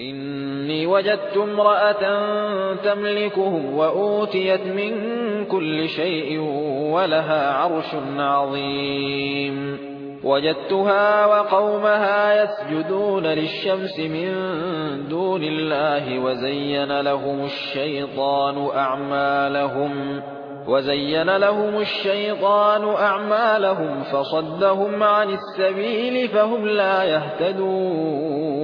إِنِّي وَجَدتُّ امْرَأَةً تَمْلِكُهُمْ وَأُوتِيَتْ مِن كُلِّ شَيْءٍ وَلَهَا عَرْشٌ عَظِيمٌ. وَجَدتُّهَا وَقَوْمَهَا يَسْجُدُونَ لِلشَّمْسِ مِن دُونِ اللَّهِ وَزَيَّنَ لَهُمُ الشَّيْطَانُ أَعْمَالَهُمْ وَزَيَّنَ لَهُمُ الشَّيْطَانُ أَعْمَالَهُمْ فَصَدَّهُمْ عَنِ السَّبِيلِ فَهُمْ لَا يَهْتَدُونَ.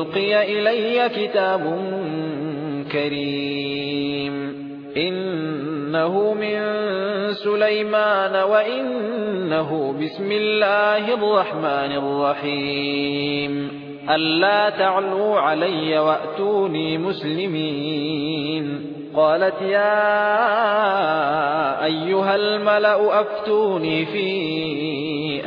أُلْقِيَ إِلَيَّ كِتَابٌ كَرِيمٌ. إِنَّهُ مِن سُلَيْمَانَ وَإِنَّهُ بِسْمِ اللَّهِ الرَّحْمَٰنِ الرَّحِيمِ. أَلَّا تَعْلُوا عَلَيَّ وَأْتُونِي مُسْلِمِينَ. قَالَتْ يَا أَيُّهَا الْمَلَأُ أَفْتُونِي فِي